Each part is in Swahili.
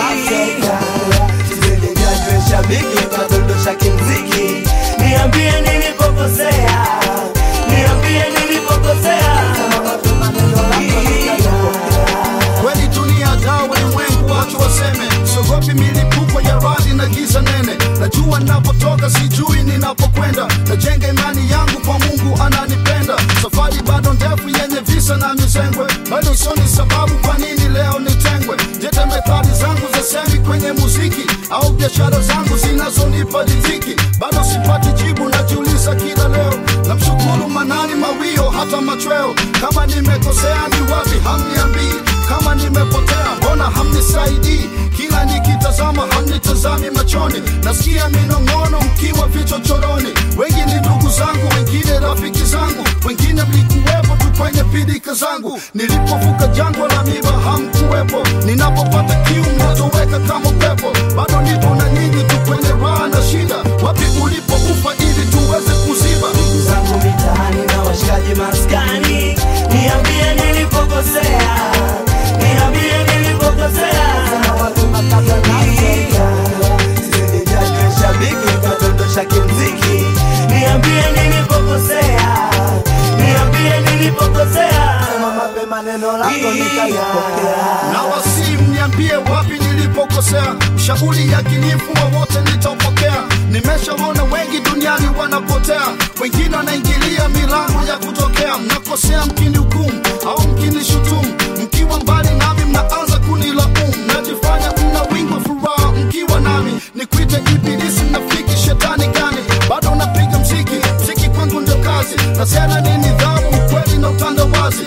Afrika sizidija tueshabiki tunadondosha kimziki, niambie nilipokosea, niambie nilipokosea kweli. Dunia taa ulimwengu watu waseme, sogopi milipuko ya radi na giza nene, najua napotoka, sijui ninapokwenda sababu kwa nini leo nitengwe. Jete methali zangu za semi kwenye muziki au biashara zangu zinazonipa riziki, bado sipati jibu, najiuliza kila leo. Namshukuru Manani, mawio hata machweo. Kama nimekosea ni wapi hamniambii, kama nimepotea mbona hamnisaidii? Kila nikitazama hamnitazami machoni, nasikia minong'ono mkiwa vichochoroni. Pilika zangu. Nilipovuka jangwa la miba hamkuwepo, ninapopata kiu mnatoweka kama upepo. Bado nipo mapema neno lako nitalipokea. na wasi mniambie wapi nilipokosea, shauri ya kinifu wowote nitaupokea. Nimeshaona wengi duniani wanapotea, wengine wanaingilia milango ya kutokea. Mnakosea mkinihukumu au mkinishutumu, mkiwa mbali nami mnaanza kunilaumu. Mnajifanya mna wingi wa furaha mkiwa nami, nikuite ibilisi, mnafiki shetani gani? Bado napiga mziki, mziki kwangu ndio kazi, na sera ni nidhamu, ukweli na utandawazi.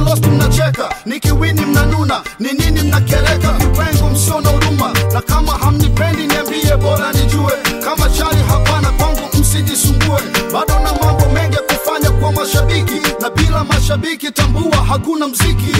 Nikilost mnacheka, nikiwini mnanuna, ni nini mnakereka? Mipengo msio na huruma, na kama hamnipendi niambie, bora nijue. Kama chali hapana kwangu, msijisumbue. Bado na mambo mengi ya kufanya kwa mashabiki, na bila mashabiki tambua hakuna mziki.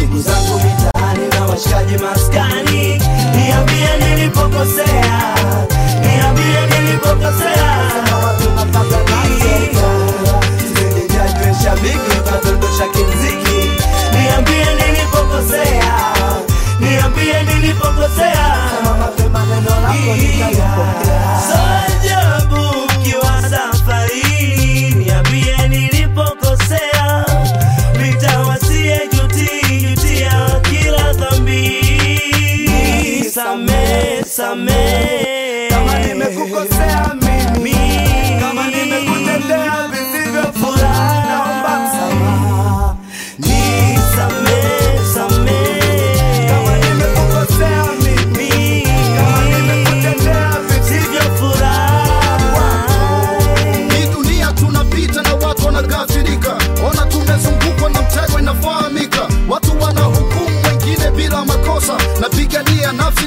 com você.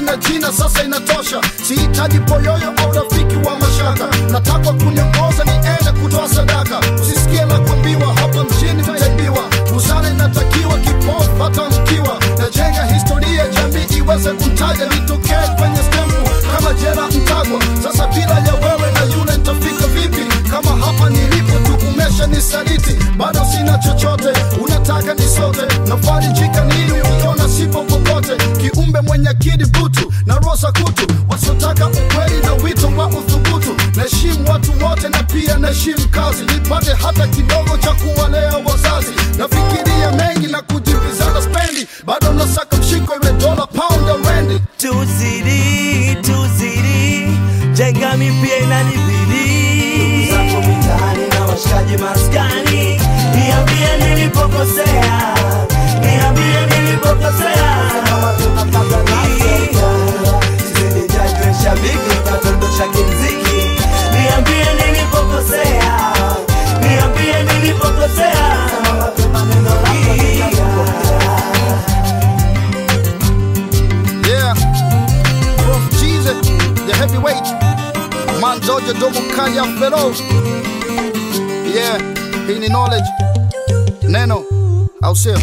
Napigania nafsi na jina, sasa inatosha. Sihitaji poyoyo au rafiki wa mashaka, nataka kuniongoza niende kutoa sadaka. Usisikie la kuambiwa hapa mjini mtaibiwa. busara inatakiwa kipofu hata mkiwa. Najenga historia, jamii iweze kumtaja, nitokee kwenye stempu kama jera mtagwa. Sasa bila ya wewe na yule nitafika vipi? Kama hapa nilipo tukumesha nisariti nisaliti, bado sina chochote, unataka nisote. Nafarijika Akili butu na rosa kutu, wasiotaka ukweli na wito wa uthubutu. Naheshimu watu wote na pia naheshimu kazi, nipate hata kidogo cha kuwalea wazazi. Nafikiria mengi na kujibizana spendi, bado nasaka mshiko iwe dola pound ya rendi. tuzidi tuzidi jenga mipya inanibidi. Na washikaji maskani. Niambie nilipokosea. Niambie nilipokosea Sijajwe shabiki kadondosha kimziki niambie nilipokosea niambie nilipokosea Yeah, Prof Jesus, the heavyweight. Man Georgia Domo Kaya Fero. Yeah, hii ni knowledge. Neno, au sio?